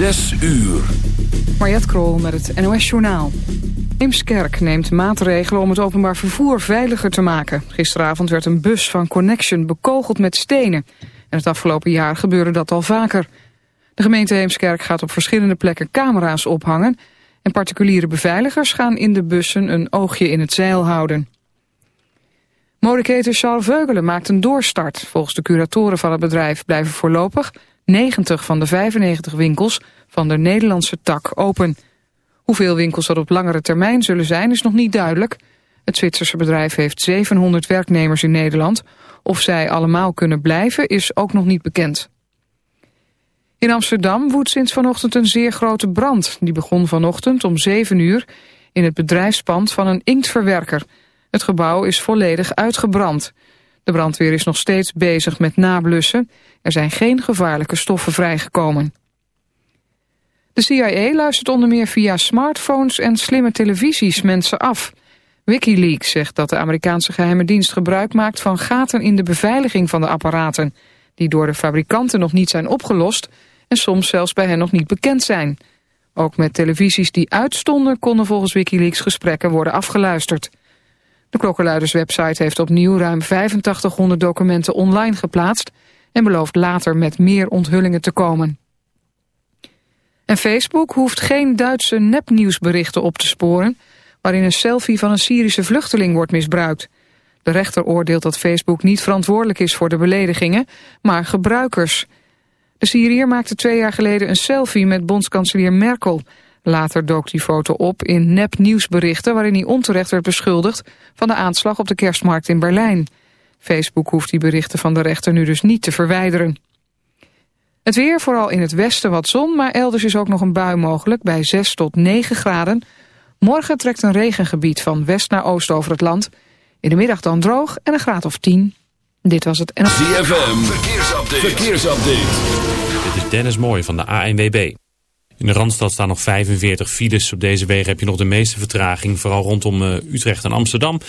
Zes uur. Mariette Krol met het NOS Journaal. Eemskerk neemt maatregelen om het openbaar vervoer veiliger te maken. Gisteravond werd een bus van Connection bekogeld met stenen. En het afgelopen jaar gebeurde dat al vaker. De gemeente Heemskerk gaat op verschillende plekken camera's ophangen... en particuliere beveiligers gaan in de bussen een oogje in het zeil houden. Modeketen Charles Veugelen maakt een doorstart. Volgens de curatoren van het bedrijf blijven voorlopig 90 van de 95 winkels van de Nederlandse tak open. Hoeveel winkels dat op langere termijn zullen zijn is nog niet duidelijk. Het Zwitserse bedrijf heeft 700 werknemers in Nederland. Of zij allemaal kunnen blijven is ook nog niet bekend. In Amsterdam woedt sinds vanochtend een zeer grote brand. Die begon vanochtend om 7 uur in het bedrijfspand van een inktverwerker. Het gebouw is volledig uitgebrand. De brandweer is nog steeds bezig met nablussen. Er zijn geen gevaarlijke stoffen vrijgekomen. De CIA luistert onder meer via smartphones en slimme televisies mensen af. Wikileaks zegt dat de Amerikaanse geheime dienst gebruik maakt van gaten in de beveiliging van de apparaten, die door de fabrikanten nog niet zijn opgelost en soms zelfs bij hen nog niet bekend zijn. Ook met televisies die uitstonden konden volgens Wikileaks gesprekken worden afgeluisterd. De klokkenluiderswebsite heeft opnieuw ruim 8500 documenten online geplaatst en belooft later met meer onthullingen te komen. En Facebook hoeft geen Duitse nepnieuwsberichten op te sporen... waarin een selfie van een Syrische vluchteling wordt misbruikt. De rechter oordeelt dat Facebook niet verantwoordelijk is voor de beledigingen, maar gebruikers. De Syriër maakte twee jaar geleden een selfie met bondskanselier Merkel. Later dook die foto op in nepnieuwsberichten... waarin hij onterecht werd beschuldigd van de aanslag op de kerstmarkt in Berlijn. Facebook hoeft die berichten van de rechter nu dus niet te verwijderen. Het weer, vooral in het westen wat zon, maar elders is ook nog een bui mogelijk bij 6 tot 9 graden. Morgen trekt een regengebied van west naar oost over het land. In de middag dan droog en een graad of 10. Dit was het NLV. ZFM, verkeersupdate. verkeersupdate. Dit is Dennis Mooij van de ANWB. In de Randstad staan nog 45 files. Op deze wegen heb je nog de meeste vertraging. Vooral rondom uh, Utrecht en Amsterdam.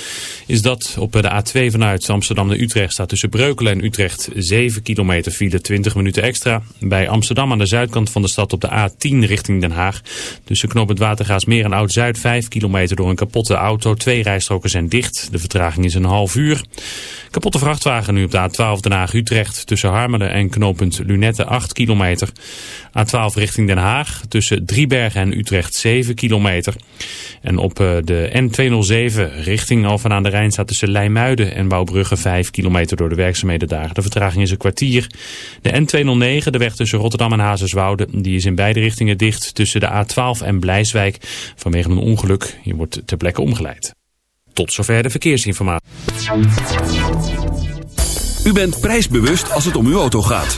Is dat op de A2 vanuit Amsterdam naar Utrecht staat tussen Breukelen en Utrecht 7 kilometer file, 20 minuten extra. Bij Amsterdam aan de zuidkant van de stad op de A10 richting Den Haag. Tussen Knoop het Watergaasmeer en Oud-Zuid 5 kilometer door een kapotte auto. Twee rijstroken zijn dicht. De vertraging is een half uur. Kapotte vrachtwagen nu op de A12 Den Haag-Utrecht. Tussen Harmelen en knooppunt Lunette 8 kilometer. A12 richting Den Haag. Tussen Driebergen en Utrecht 7 kilometer. En op eh, de N207 richting Alphen aan de Rijn staat tussen Leimuiden en Bouwbrugge 5 kilometer door de werkzaamheden daar. De vertraging is een kwartier. De N209, de weg tussen Rotterdam en Hazerswoude, die is in beide richtingen dicht tussen de A12 en Blijswijk vanwege een ongeluk. Je wordt ter plekke omgeleid. Tot zover de verkeersinformatie. U bent prijsbewust als het om uw auto gaat.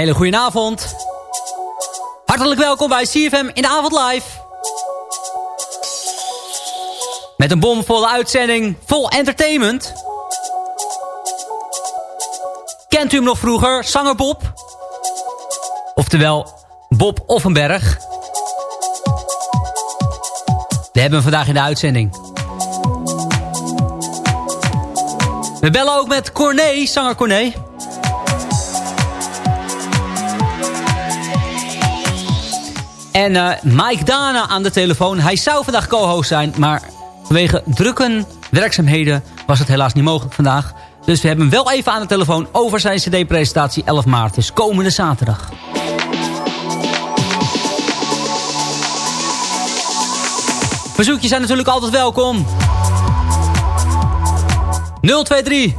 Hele goede avond. Hartelijk welkom bij CFM in de avond live. Met een bomvolle uitzending vol entertainment. Kent u hem nog vroeger, zanger Bob? Oftewel Bob Offenberg. We We hebben hem vandaag in de uitzending. We bellen ook met Corné, zanger Corné. En uh, Mike Dana aan de telefoon. Hij zou vandaag co-host zijn, maar vanwege drukke werkzaamheden was het helaas niet mogelijk vandaag. Dus we hebben hem wel even aan de telefoon over zijn cd-presentatie 11 maart. Dus komende zaterdag. Verzoekjes zijn natuurlijk altijd welkom. 023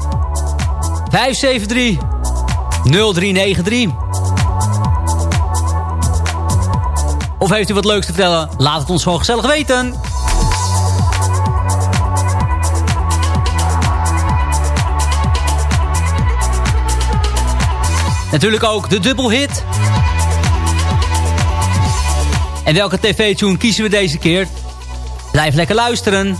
573 0393 Of heeft u wat leuks te vertellen? Laat het ons gewoon gezellig weten. Natuurlijk ook de dubbelhit. En welke tv-tune kiezen we deze keer? Blijf lekker luisteren.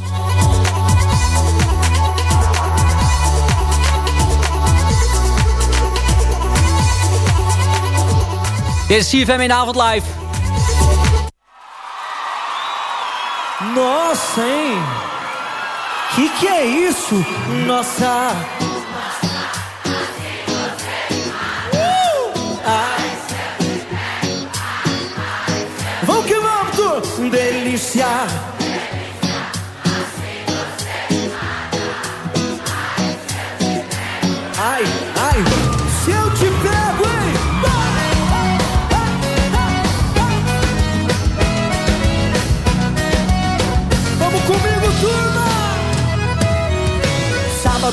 Dit is CFM in de avond live. Nossa, hein? Que que é isso? Nossa.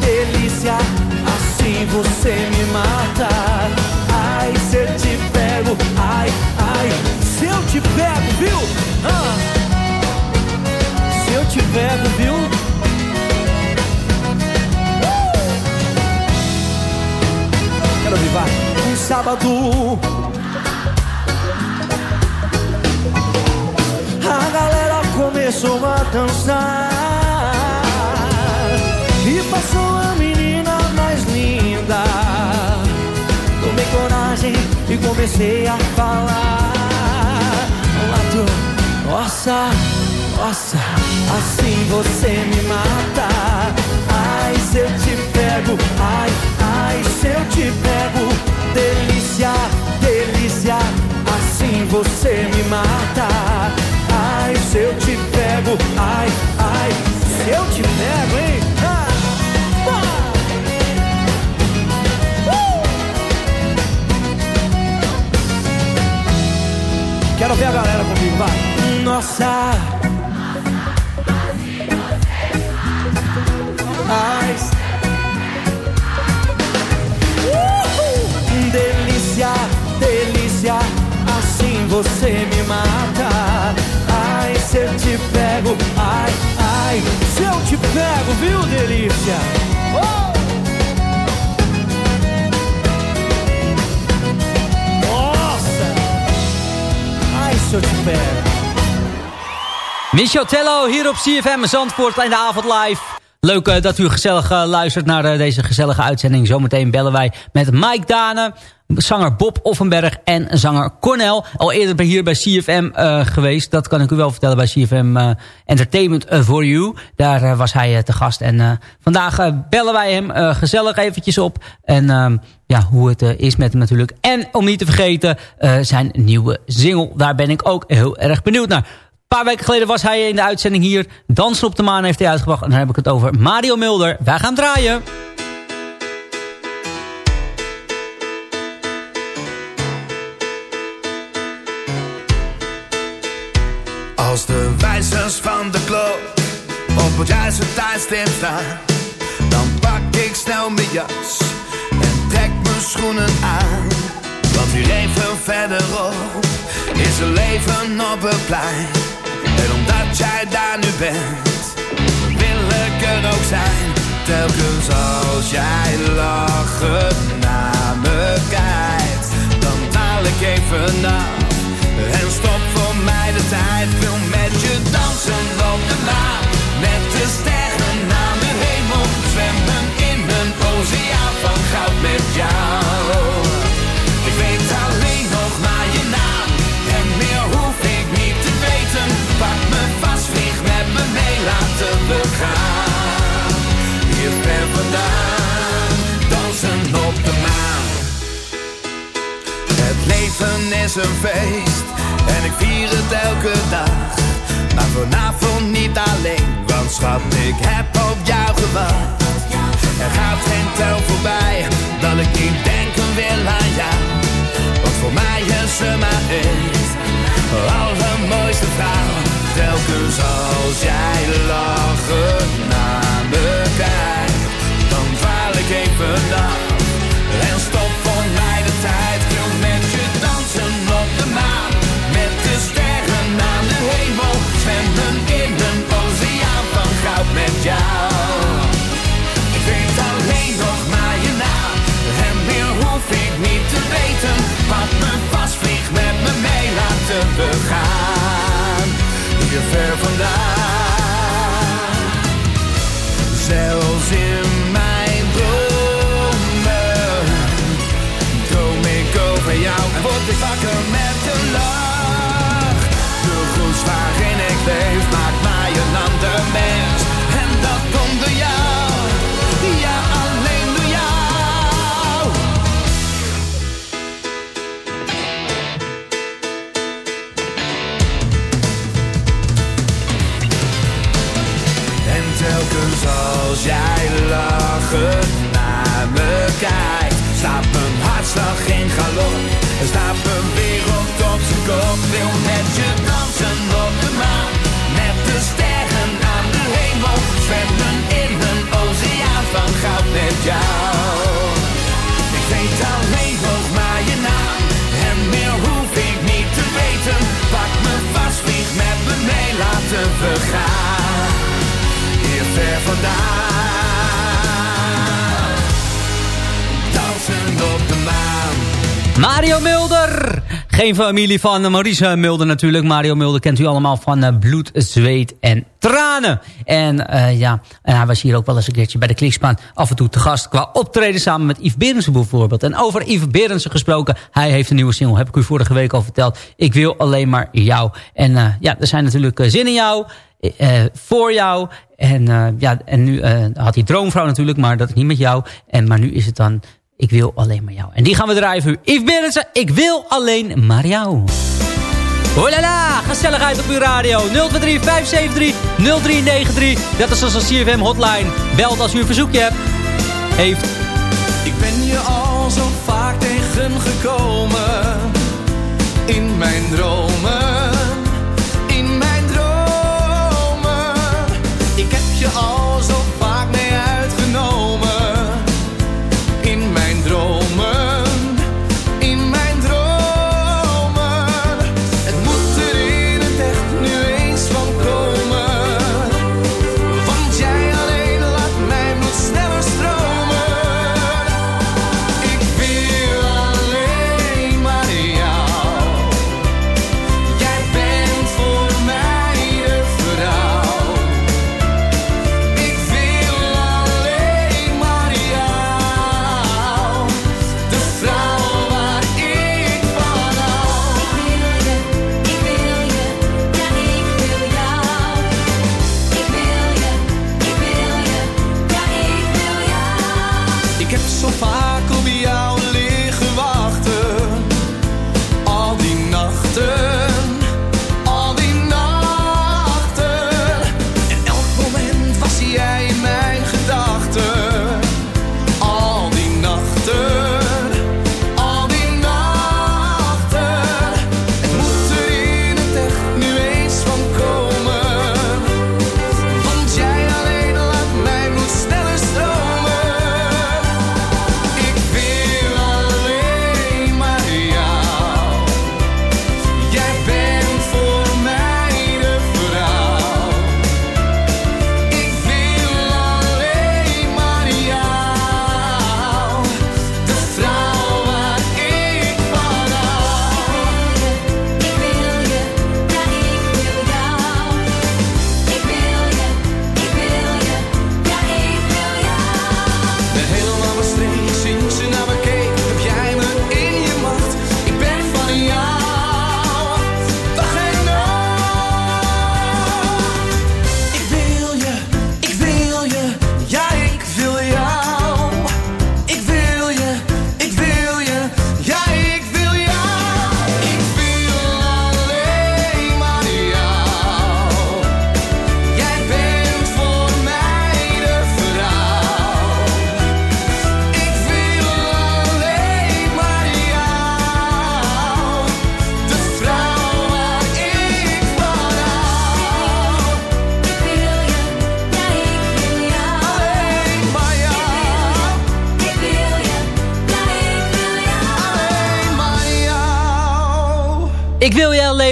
delícia, assim você me mata. Ai, se eu te pego, ai, ai, se eu te pego, viu? Ah. Se eu te pego, viu? Quero ouvir, vai. Um sábado. A galera começou a dançar. Passou a menina mais linda. Tomei coragem e comecei a falar. Lato, nossa, nossa, assim você me mata. Ai, se eu te pego, ai, ai, se eu te pego. Delícia, delícia, assim você me mata. Ai, se eu te pego, ai, ai, se eu te pego, hein? Ah, uh! Quero ver a galera comigo, vai. Nossa. Uhul! delícia, delícia, assim você me mata. Ai, se eu te pego, ai, ai, se eu te pego, viu, delícia? Michel Tello hier op CFM Zandvoort in de avond live. Leuk uh, dat u gezellig uh, luistert naar uh, deze gezellige uitzending. Zometeen bellen wij met Mike Dane, zanger Bob Offenberg en zanger Cornel. Al eerder hier bij CFM geweest. Dat kan ik u wel vertellen bij CFM Entertainment for You. Daar was hij te gast. En vandaag bellen wij hem gezellig eventjes op. En ehm, ja, hoe het is met hem natuurlijk. En om niet te vergeten zijn nieuwe single. Daar ben ik ook heel erg benieuwd naar. Een paar weken geleden was hij in de uitzending hier. Dansen op de maan heeft hij uitgebracht. En dan heb ik het over Mario Mulder. Wij gaan draaien. Als de wijzers van de klok op het juiste tijdstip staan, dan pak ik snel mijn jas en trek mijn schoenen aan. Want weer even verderop is er leven op het plein. Dat jij daar nu bent. Wil ik er ook zijn, telkens als jij lachen naar me kijkt. Dan taal ik even na en stop voor mij de tijd. Wil met je dansen op de maan, met de sterren aan de hemel. Zwemmen in een oceaan van goud met jou. Dansen op de maan. Het leven is een feest en ik vier het elke dag. Maar vanavond niet alleen, want schat, ik heb op jou gewacht. Er gaat geen tel voorbij dat ik niet denken wil aan jou. Want voor mij is ze maar één, allermooiste vrouw. Telkens als jij lachen naar me kijkt, word ik op de maan. Mario Mulder. Geen familie van Maurice Mulder natuurlijk. Mario Mulder kent u allemaal van eh, bloed, zweet en tranen. En eh, ja, hij was hier ook wel eens een keertje bij de Klikspaan af en toe te gast. Qua optreden samen met Yves Berendsen bijvoorbeeld. En over Yves Berendsen gesproken. Hij heeft een nieuwe single, heb ik u vorige week al verteld. Ik wil alleen maar jou. En eh, ja, er zijn natuurlijk zin in jou. Voor jou. En, ja, en nu had hij Droomvrouw natuurlijk, maar dat is niet met jou. En, maar nu is het dan Ik wil alleen maar jou. En die gaan we draaien voor. Yves Berendsen, Ik wil alleen maar jou. Hoelala, gezelligheid op uw radio. 023 573 0393. Dat is onze CFM hotline. Belt als u een verzoekje hebt. Heeft. Ik ben je al zo vaak tegengekomen. In mijn dromen.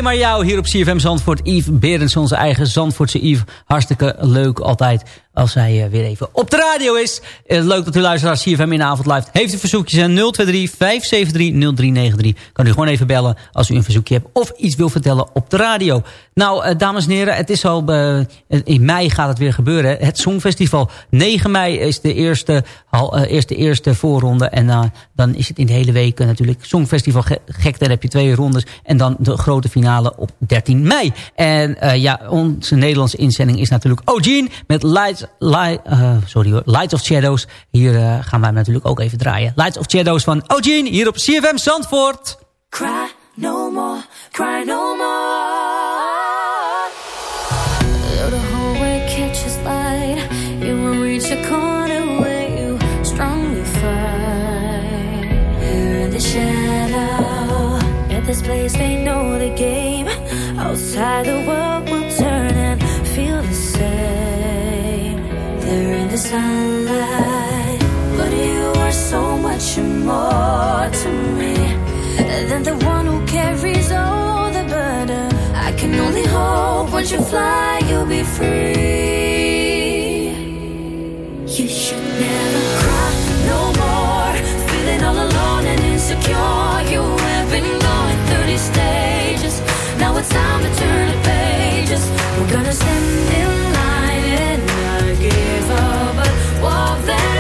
Maar jou hier op CFM Zandvoort. Yves Berends, onze eigen Zandvoortse Yves. Hartstikke leuk altijd als hij uh, weer even op de radio is. Uh, leuk dat u luistert naar CFM in de avond live. Heeft u verzoekjes aan 023 573 0393. Kan u gewoon even bellen als u een verzoekje hebt of iets wil vertellen op de radio. Nou, uh, dames en heren, het is al in mei gaat het weer gebeuren. Het Songfestival. 9 mei is de eerste, eerste, eerste voorronde. En dan is het in de hele week natuurlijk Songfestival gek. Dan heb je twee rondes. En dan de grote finale op 13 mei. En ja, onze Nederlandse inzending is natuurlijk O'Gene met Lights Light, uh, sorry Light of Shadows. Hier uh, gaan wij natuurlijk ook even draaien. Light of Shadows van Eugene, hier op CFM Zandvoort. Cry no more, cry no more. This place they know the game. Outside the world But you are so much more to me than the one who carries all the burden. I can only hope once you fly, you'll be free. You should never cry no more, feeling all alone and insecure. You have been going through these stages. Now it's time to turn the pages. We're gonna stand in of them.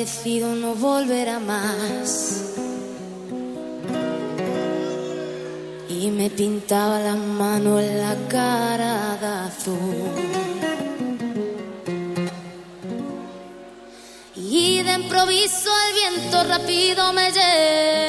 Parecido no volverá más. Y me pintaba la mano en la cara de azul. Y de improviso el viento rápido me llevó.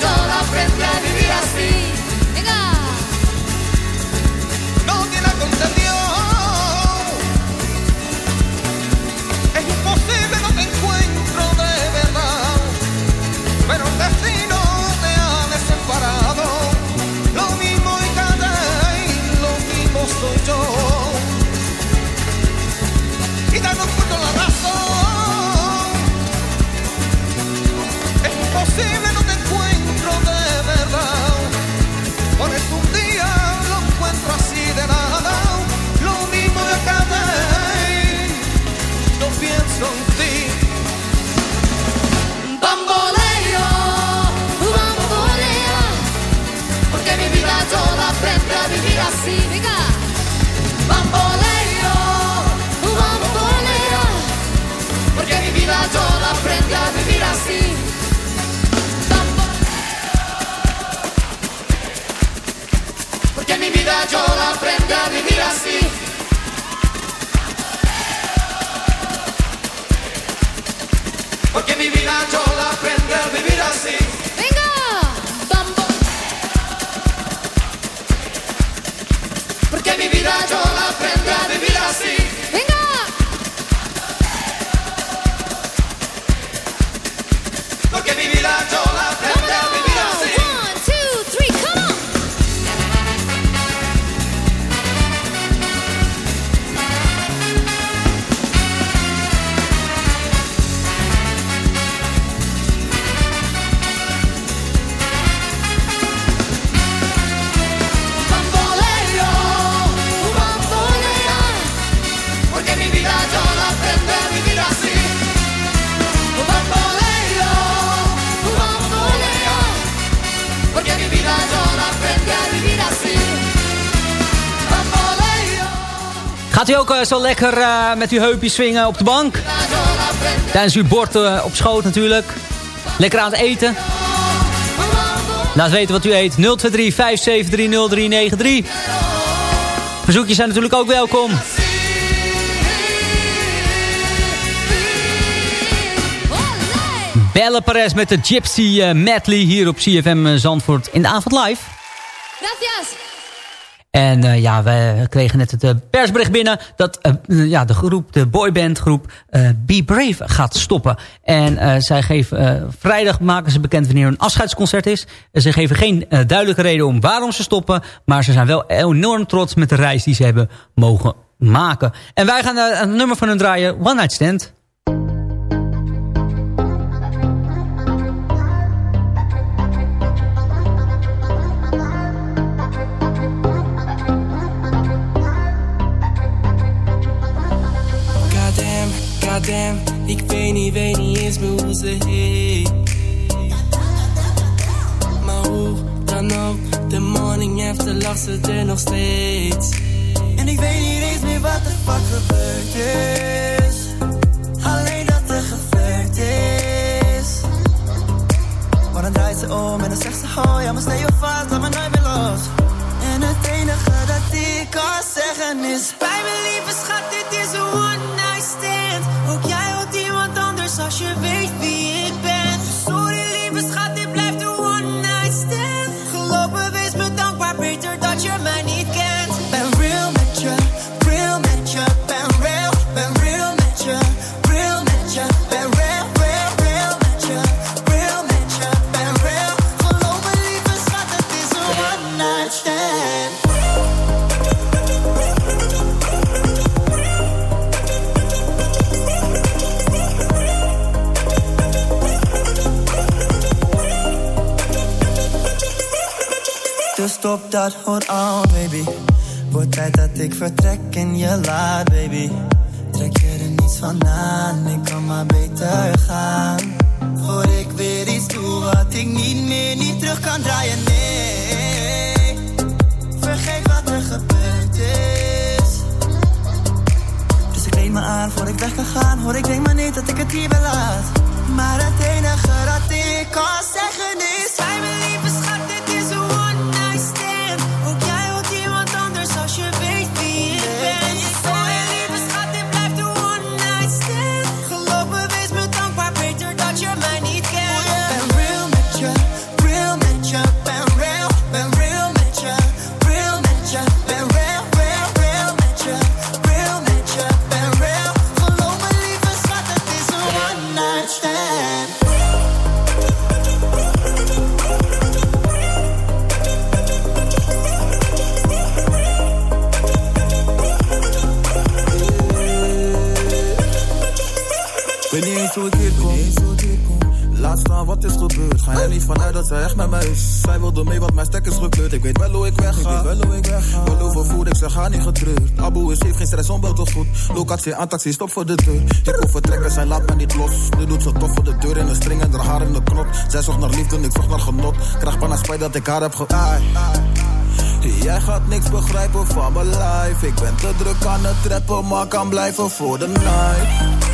llora frente mi vida mi vida yo la aprendí a vivir así. Venga. Porque mi vida yo la aprendí a vivir así. Venga. Porque mi vida Eh, zo lekker eh, met uw heupjes swingen op de bank. Tijdens uw bord eh, op schoot natuurlijk. Lekker aan het eten. Laat weten wat u eet. 023-573-0393. Verzoekjes zijn natuurlijk ook welkom. Belle Perez met de Gypsy Medley hier op CFM Zandvoort in de avond live. Gracias. En uh, ja, we kregen net het uh, persbericht binnen dat uh, ja, de groep, de boybandgroep Be Brave gaat stoppen. En zij geven, vrijdag maken ze bekend wanneer hun afscheidsconcert is. ze geven geen duidelijke reden om waarom ze stoppen. Maar ze zijn wel enorm trots met de reis die ze hebben mogen maken. En wij gaan een nummer van hun draaien, One Night Stand. Ik weet niet, weet niet eens meer hoe ze heet. Maar hoe dan ook, de morning after lag ze er nog steeds. En ik weet niet eens meer wat de fuck gebeurd is. Alleen dat er geflirt is. Maar dan draait ze om en dan zegt ze, oh ja, maar stel je vast, laat me nooit meer los. En het enige dat ik kan zeggen is, bij mijn lieve schat, anders als hoor aan, baby. Wordt tijd dat ik vertrek en je laat, baby. Trek je er niets van aan, ik kan maar beter gaan. Voor ik weer iets doe wat ik niet meer, niet terug kan draaien, nee. Vergeet wat er gebeurd is. Dus ik leed me aan voor ik weg kan gaan. Hoor, ik denk maar niet dat ik het hier belaat. Maar het enige dat ik kan niet hoe ik hier kom. Laat staan wat is gebeurd. Ga er niet vanuit dat zij echt met mij is. Zij wilde mee, want mijn stek is gekleurd. Ik weet wel hoe ik wegga. Wel hoe ik wegga. Wel overvoerd, ik zeg ga niet getreurd. Abu is heeft geen stress, onbelt of goed. Locatie aan taxi, stop voor de deur. Ik wil vertrekken, zij laat me niet los. Nu doet ze toch voor de deur in een string en haar haar in de knop. Zij zocht naar liefde, ik zocht naar genot. Krijg bijna spijt dat ik haar heb ge... Ai. Jij gaat niks begrijpen van mijn life. Ik ben te druk aan het trappen, maar kan blijven voor de night.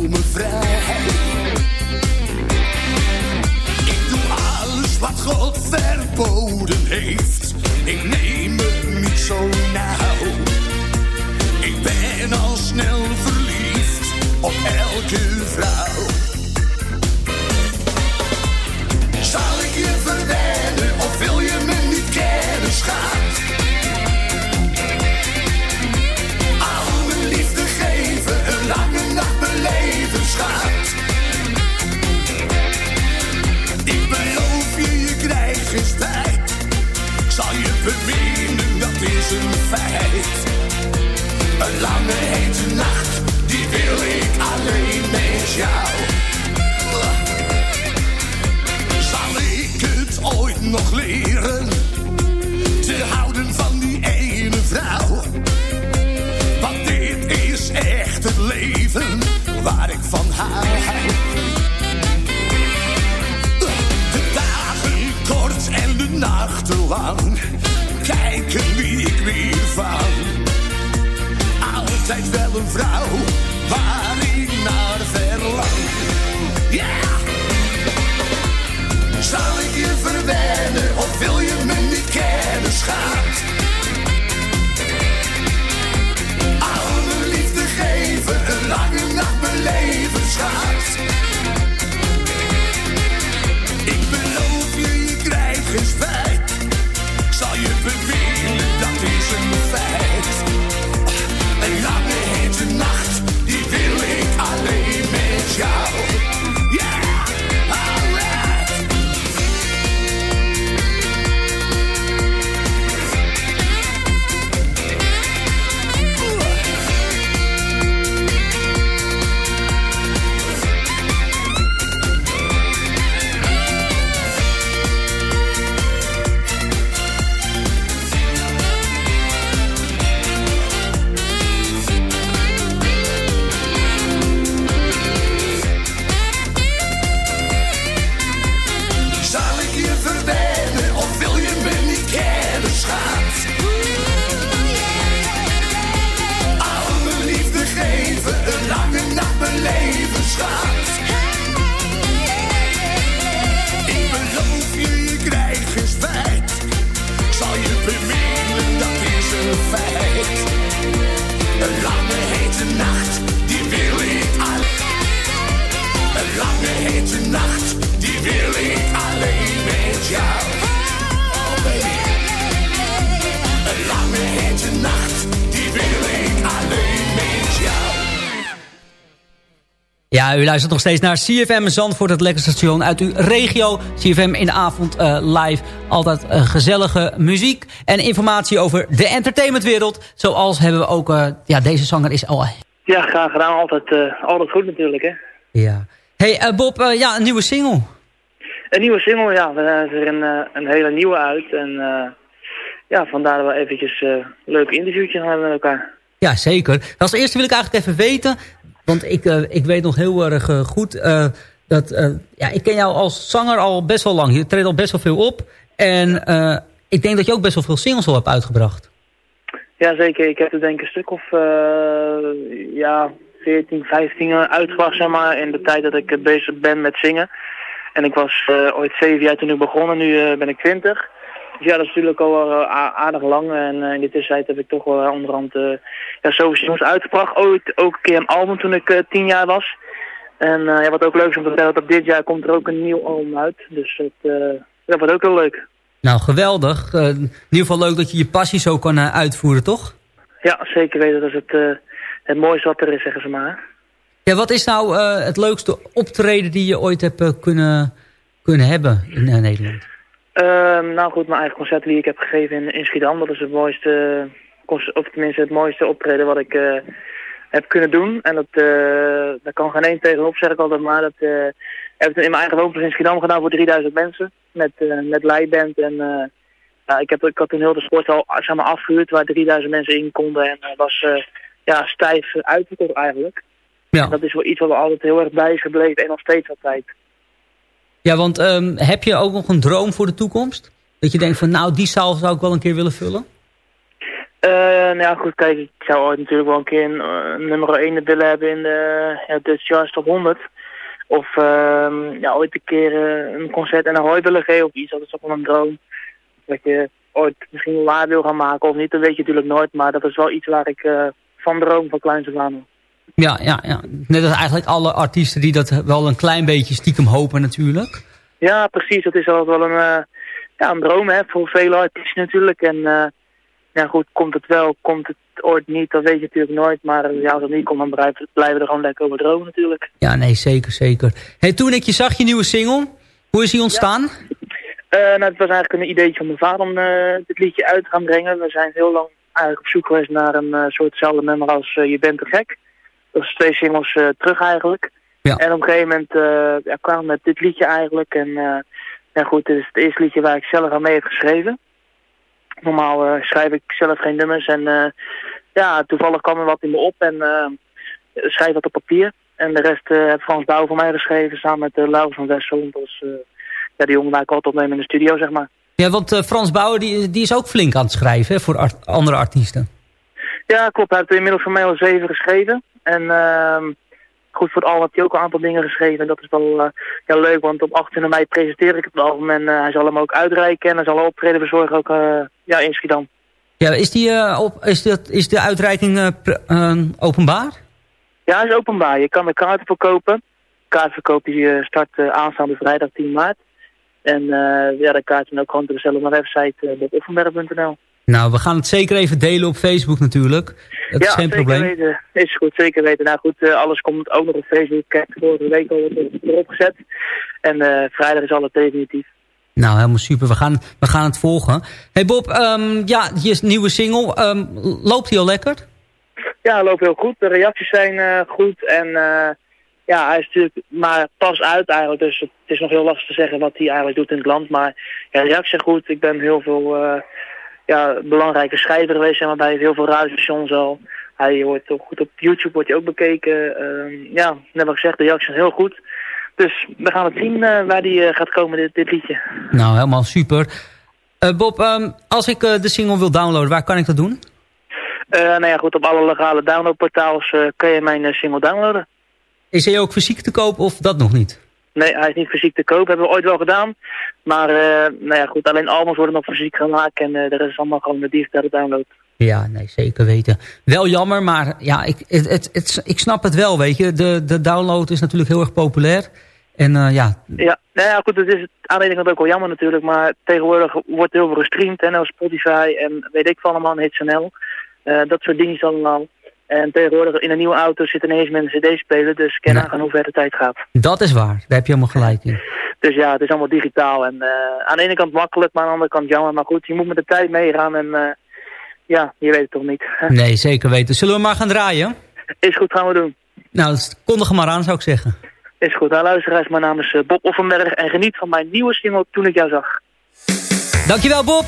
voel. Ik doe alles wat God verboden heeft. Ik neem me niet zo nauw. Ik ben al snel verliefd op elke vrouw. lange hete Nacht, die wil ik alleen met jou. Zal ik het ooit nog leren? Een vrouw. Ja, u luistert nog steeds naar CFM Zandvoort, het lekker station uit uw regio. CFM in de avond uh, live. Altijd uh, gezellige muziek en informatie over de entertainmentwereld. Zoals hebben we ook, uh, ja, deze zanger is al... Ja, graag gedaan. Altijd, altijd goed natuurlijk, hè. Ja. Hey Bob, ja, een nieuwe single. Een nieuwe single, ja. Er is er een, een hele nieuwe uit. En ja, vandaar dat we eventjes een leuk interviewtje gaan hebben met elkaar. Ja, zeker. Als eerste wil ik eigenlijk even weten... Want ik, uh, ik weet nog heel erg uh, goed uh, dat... ja, ik ken jou als zanger al best wel lang. Je treedt al best wel veel op. En ik denk dat je ook best wel veel singles al hebt uitgebracht. Ja, zeker. Ik heb er denk ik een stuk of ja, 14, 15 uitgebracht, zeg maar, in de tijd dat ik bezig ben met zingen. En ik was ooit zeven jaar toen ik begon en nu ben ik 20. Dus ja, dat is natuurlijk al wel aardig lang. En in de tussentijd heb ik toch wel onderhand ja, zo is uitgebracht. Ooit ook een keer een album toen ik uh, tien jaar was. En uh, ja, wat ook leuk is om te vertellen, dat dit jaar komt er ook een nieuw album uit. Dus uh, dat wordt ook heel leuk. Nou, geweldig. in ieder geval leuk dat je je passie zo kan uitvoeren, toch? Ja, zeker weten. Dat is het, het mooiste wat er is, zeggen ze maar. Ja, wat is nou het leukste optreden die je ooit hebt kunnen, kunnen hebben in Nederland? Ehm, nou goed, mijn eigen concert die ik heb gegeven in, in Schiedam. Dat is het mooiste of tenminste het mooiste optreden wat ik uh, heb kunnen doen. En dat, uh, daar kan geen één tegenop, zeg ik altijd maar. Dat heb ik in mijn eigen woonplaats in Schiedam gedaan voor 3000 mensen. Met, met leiband en... ja, ik, heb, ik had toen heel de sporthal zeg maar, afgehuurd waar 3000 mensen in konden. En dat was ja, stijf uitverkocht eigenlijk. Ja. Dat is wel iets wat we altijd heel erg bij is gebleven en nog steeds altijd. Ja, want um, heb je ook nog een droom voor de toekomst? Dat je denkt van nou, die zaal zou ik wel een keer willen vullen? Uh, nou ja, goed, kijk, ik zou ooit natuurlijk wel een keer een uh, nummer 1 willen hebben in de Dutch Charts Top 100. Of uh, ja, ooit een keer uh, een concert en een hooi willen geven of iets. Dat is toch wel een droom. Dat je ooit misschien waar wil gaan maken of niet, dat weet je natuurlijk nooit. Maar dat is wel iets waar ik van droom van kleins af. Ja, ja, ja, net als eigenlijk alle artiesten die dat wel een klein beetje stiekem hopen natuurlijk. Ja, precies. Dat is altijd wel een, ja, een droom hè, voor vele artiesten natuurlijk. En ja goed, komt het wel, komt het ooit niet, dat weet je natuurlijk nooit. Maar ja, als het niet komt, dan blijven, blijven we er gewoon lekker over dromen natuurlijk. Ja, nee, zeker, zeker. Hey, toen ik je zag, je nieuwe single, hoe is die ontstaan? Uh, nou, het was eigenlijk een ideetje van mijn vader om uh, dit liedje uit te gaan brengen. We zijn heel lang eigenlijk op zoek geweest naar een uh, soortzelfde nummer als Je bent te gek. Dat is twee singles terug eigenlijk. Ja. En op een gegeven moment ja, kwam met dit liedje eigenlijk. En ja, goed, het is het eerste liedje waar ik zelf aan mee heb geschreven. Normaal uh, schrijf ik zelf geen nummers en uh, ja, toevallig kwam er wat in me op en uh, schrijf wat op papier. En de rest heeft Frans Bouw voor mij geschreven samen met uh, Laurens van Wessel. Dat ja, die jongen waar ik altijd opneem in de studio, zeg maar. Ja, want Frans Bouwer die, die is ook flink aan het schrijven hè, voor art andere artiesten. Ja, klopt. Hij heeft inmiddels voor mij al zeven geschreven. En ehm, goed voor het album heb hij ook een aantal dingen geschreven. En dat is wel uh, ja, leuk, want op 28 mei presenteer ik het album. En uh, hij zal hem ook uitreiken en hij zal optreden verzorgen ook uh, ja, in Schiedam. Ja, is, die, op, is, dat, is de uitreiking openbaar? Ja, hij is openbaar. Je kan de kaarten verkopen. Kaartverkoop die start aanstaande vrijdag 10 maart. En ja, de kaarten zijn ook gewoon te bestellen op mijn website uh, nou, we gaan het zeker even delen op Facebook natuurlijk. Dat ja, is geen zeker probleem. Weten. Is goed, zeker weten. Nou goed, uh, alles komt ook nog op Facebook. Kijk, vorige week al erop gezet. En uh, vrijdag is alles definitief. Nou, helemaal super. We gaan, we gaan het volgen. Hey Bob, um, ja, je nieuwe single. Um, loopt die al lekker? Ja, loopt heel goed. De reacties zijn uh, goed. En ja, hij is natuurlijk maar pas uit eigenlijk. Dus het is nog heel lastig te zeggen wat hij eigenlijk doet in het land. Maar ja, de reacties zijn goed. Ik ben heel veel ja, belangrijke schrijver geweest zeg maar, bij heel veel radiostations al. Hij wordt ook goed op YouTube wordt hij ook bekeken. Uh, ja, net wat ik zeg, de reacties heel goed. Dus we gaan het zien uh, waar die uh, gaat komen, dit, dit, liedje. Nou, helemaal super. Uh, Bob, um, als ik de single wil downloaden, waar kan ik dat doen? nou ja, goed, op alle legale downloadportaals kan je mijn single downloaden. Is hij ook fysiek te koop of dat nog niet? Nee, hij is niet fysiek te koop. Hebben we ooit wel gedaan. Maar uh, nou ja, goed, alleen albums worden nog fysiek gemaakt. En uh, de rest is allemaal gewoon de digitale download. Ja, nee, zeker weten. Wel jammer, maar ja, ik, het, het, het, ik snap het wel, weet je. De, de download is natuurlijk heel erg populair. En uh, ja... Ja, nou ja, goed, het is aan de ene kant ook wel jammer natuurlijk. Maar tegenwoordig wordt heel veel gestreamd. En op Spotify en weet ik van allemaal, HitsNL. Uh, dat soort dingen allemaal. En tegenwoordig in een nieuwe auto zitten ineens met een cd-speler, dus ken Ja. nagaan hoe ver de tijd gaat. Dat is waar, daar heb je helemaal gelijk in. Dus ja, het is allemaal digitaal. En eh, aan de ene kant makkelijk, maar aan de andere kant jammer. Maar goed, je moet met de tijd meegaan en eh, ja, je weet het toch niet. Nee, zeker weten. Zullen we maar gaan draaien? Is goed, gaan we doen. Nou, kondig maar aan zou ik zeggen. Is goed. Nou, luisteraars, mijn naam is eh, Bob Offenberg en geniet van mijn nieuwe single Toen ik jou zag. Dankjewel Bob.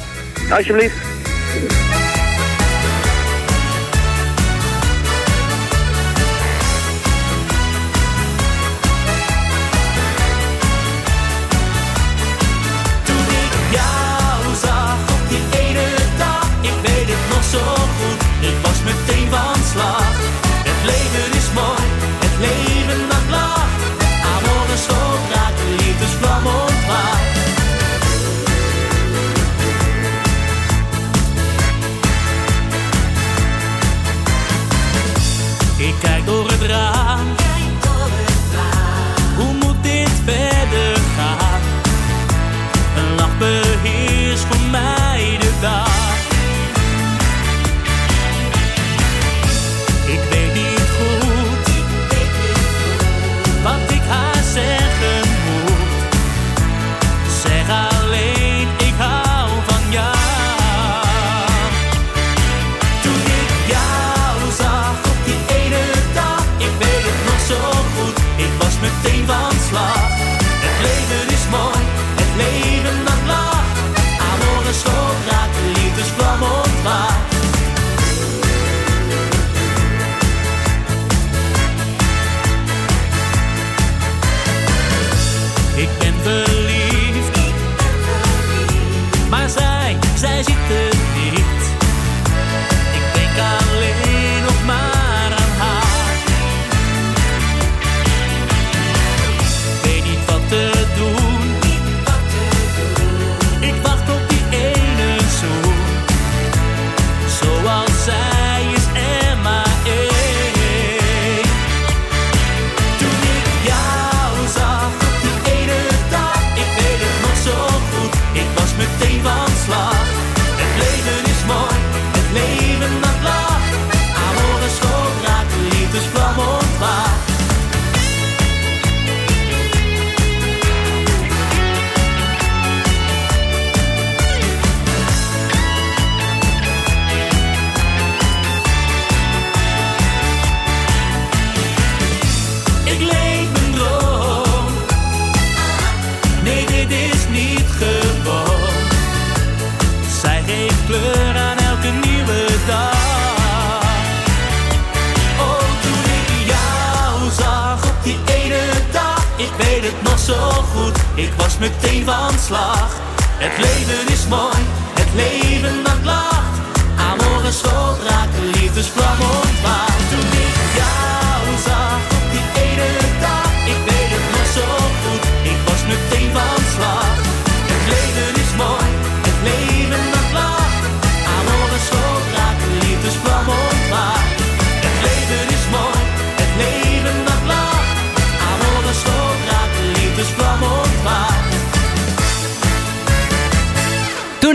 Alsjeblieft. Leven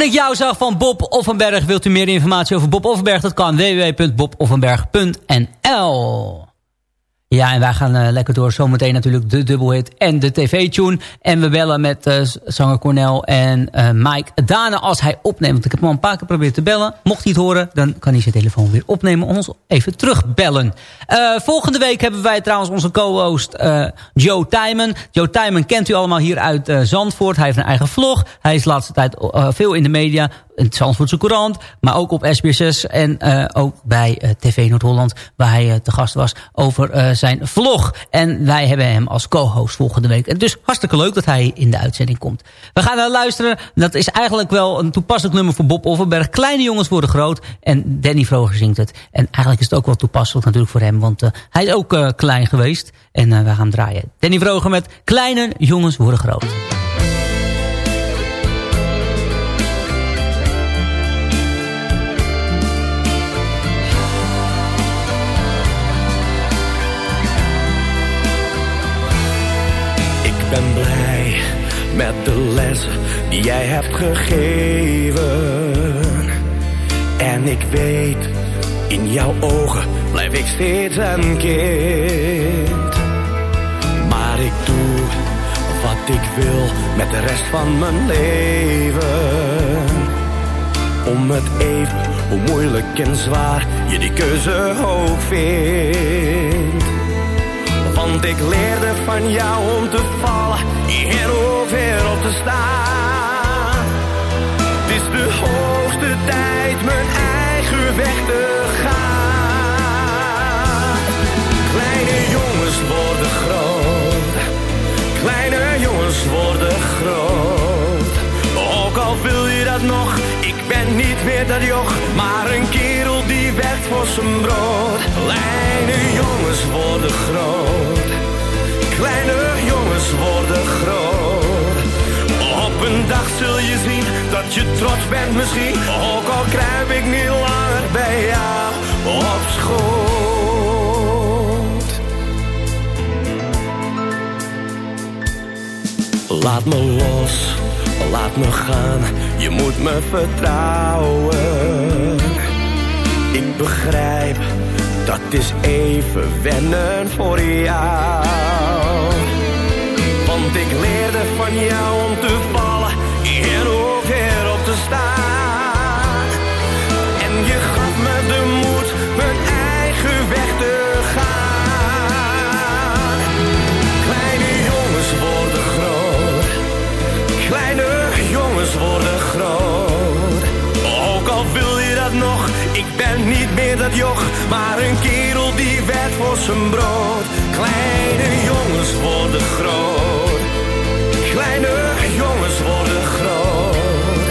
ik jou zag van Bob Offenberg, wilt u meer informatie over Bob Offenberg? Dat kan www.boboffenberg.nl Ja, en wij gaan eh, lekker door. Zometeen natuurlijk de dubbelhit en de tv-tune. En we bellen met eh, zanger Cornel en eh, Mike Dane als hij opneemt. Want ik heb hem al een paar keer geprobeerd te bellen. Mocht hij het horen, dan kan hij zijn telefoon weer opnemen... en ons even terugbellen. Volgende week hebben wij trouwens onze co-host Joe Timon. Joe Timon kent u allemaal hier uit Zandvoort. Hij heeft een eigen vlog. Hij is de laatste tijd veel in de media het Zandvoortse Courant, maar ook op SBS6 en uh, ook bij uh, TV Noord-Holland, waar hij uh, te gast was over zijn vlog. En wij hebben hem als co-host volgende week. En dus hartstikke leuk dat hij in de uitzending komt. We gaan naar luisteren. Dat is eigenlijk wel een toepasselijk nummer voor Bob Offenberg. Kleine jongens worden groot. En Danny Vroger zingt het. En eigenlijk is het ook wel toepasselijk natuurlijk voor hem, want hij is ook klein geweest. En we gaan draaien. Danny Vroger met Kleine jongens worden groot. Ben blij met de les die jij hebt gegeven. En ik weet In jouw ogen blijf ik steeds een kind. Maar ik doe wat ik wil met de rest van mijn leven. Om het even, hoe moeilijk en zwaar je die keuze ook vindt. Want ik leerde van jou om te vallen, ook weer op te staan. Het is de hoogste tijd mijn eigen weg te gaan. Kleine jongens worden groot, kleine jongens worden groot. Ook al wil je dat nog, ik ben niet meer dat joch, maar een kerel die werkt voor zijn brood. Kleine jongens worden groot, kleine jongens worden groot. Op een dag zul je zien dat je trots bent misschien, ook al kruip ik niet langer bij jou op schoot. Laat me los, laat me gaan, je moet me vertrouwen. Ik begrijp, dat is even wennen voor jou. Want ik leerde van jou om te vallen en ook weer op te staan. En je gaf me de moed mijn eigen weg te gaan. Kleine jongens worden groot, kleine jongens worden groot. Ook al wil je dat nog, ik ben niet meer dat joch, maar een kerel die werkt voor zijn brood. Kleine jongens worden groot, kleine jongens worden groot.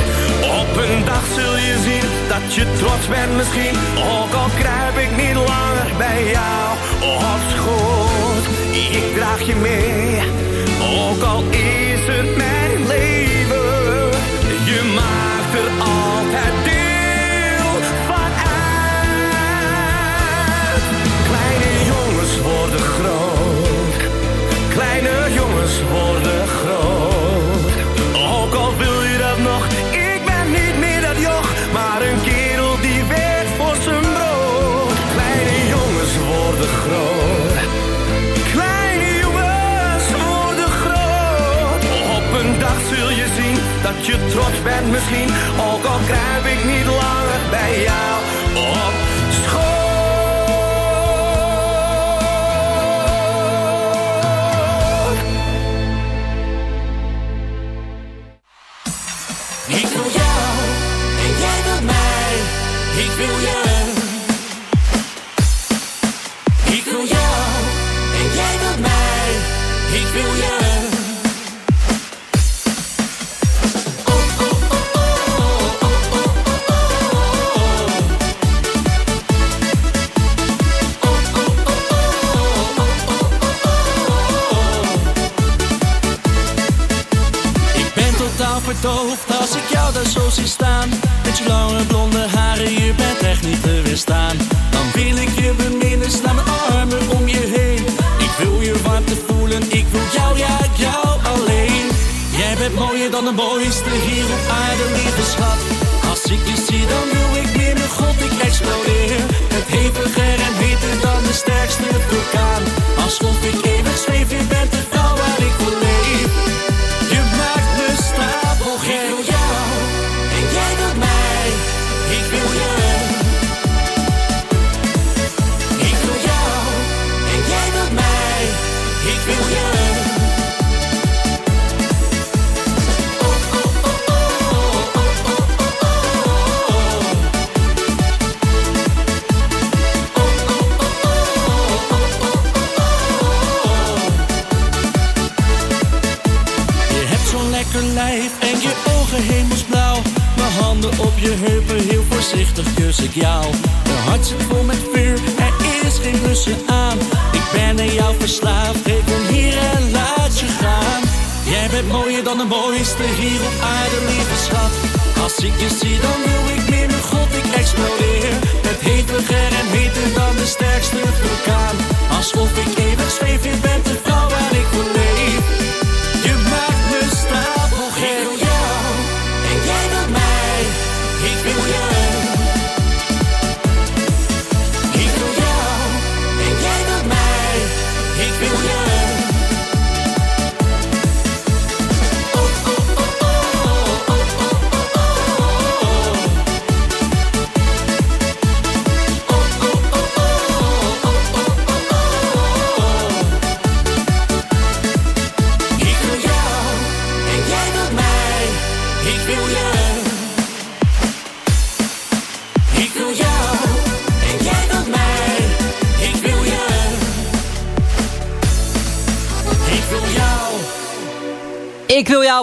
Op een dag zul je zien dat je trots bent misschien, ook al kruip ik niet langer bij jou op schoot. Ik draag je mee, je trots bent misschien, ook al kruip ik niet langer bij jou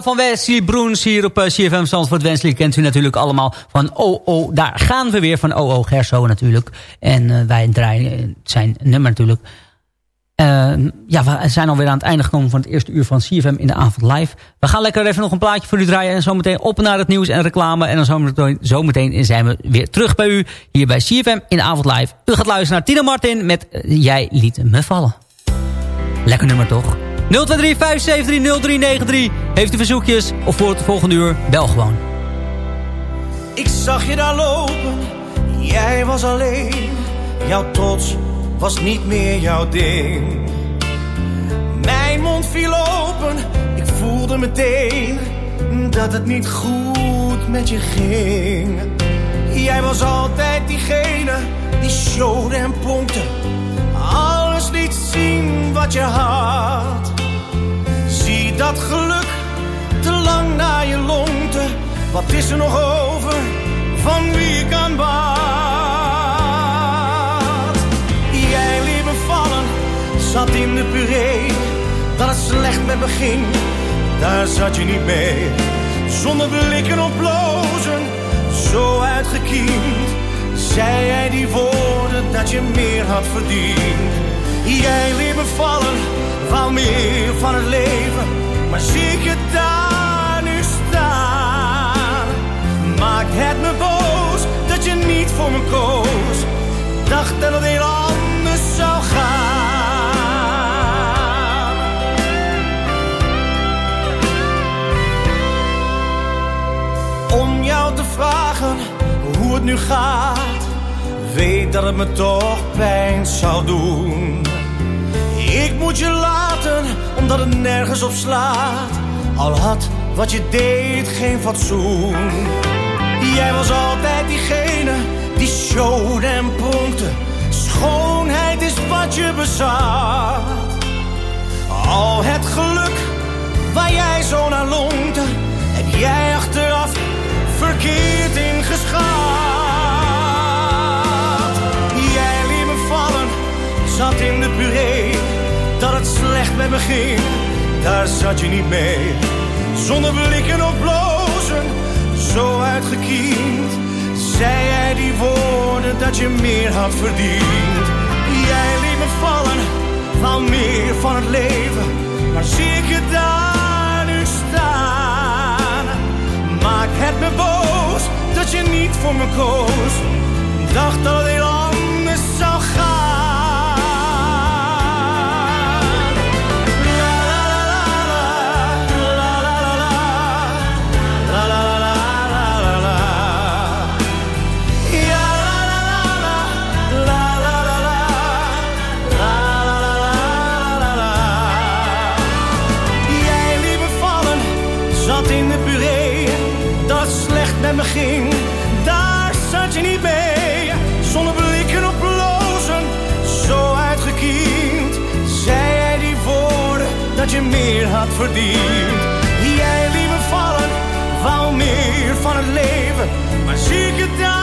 van Wesley Broens hier op uh, CFM Zandvoort. Wesley kent u natuurlijk allemaal van OO. Oh, daar gaan we weer van OO Gerso natuurlijk. En uh, wij draaien zijn nummer natuurlijk. Uh, ja, we zijn alweer aan het einde gekomen van het eerste uur van CFM in de avond live. We gaan lekker even nog een plaatje voor u draaien. En zometeen op naar het nieuws en reclame. En dan zometeen zijn we weer terug bij u. Hier bij CFM in de avond live. U gaat luisteren naar Tina Martin met Jij liet me vallen. Lekker nummer toch? 023-573-0393. Heeft u verzoekjes of voor het volgende uur, bel gewoon. Ik zag je daar lopen, jij was alleen. Jouw trots was niet meer jouw ding. Mijn mond viel open, ik voelde meteen dat het niet goed met je ging. Jij was altijd diegene die showde en pompte. Alles liet zien wat je had. Zie dat geluk te lang naar je longte. Wat is er nog over van wie ik aan bad? Jij liet vallen, zat in de puree. Dat het slecht met me ging, daar zat je niet mee. Zonder blikken op blozen, zo uitgekiend. Zei jij die woorden dat je meer had verdiend. Jij liet me vallen, wou meer van het leven. Maar zie ik je daar nu staan. Maakt het me boos dat je niet voor me koos. Dacht dat het heel anders zou gaan. Om jou te vragen hoe het nu gaat. Weet dat het me toch pijn zou doen. Ik moet je laten, omdat het nergens op slaat. Al had wat je deed geen fatsoen. Jij was altijd diegene die showde en pronkte. Schoonheid is wat je bezat. Al het geluk waar jij zo naar longte, heb jij achteraf verkeerd ingeschat. Zat in de puree. Dat het slecht met me ging, daar zat je niet mee. Zonder blikken op blozen, zo uitgekiend. Zei jij die woorden dat je meer had verdiend. Jij liet me vallen, wou meer van het leven. Maar zie ik je daar nu staan. Maak het me boos dat je niet voor me koos. Dacht dat het heel anders zou gaan. Verdiend. Jij liet me vallen, wou meer van het leven. Maar zie ik je daar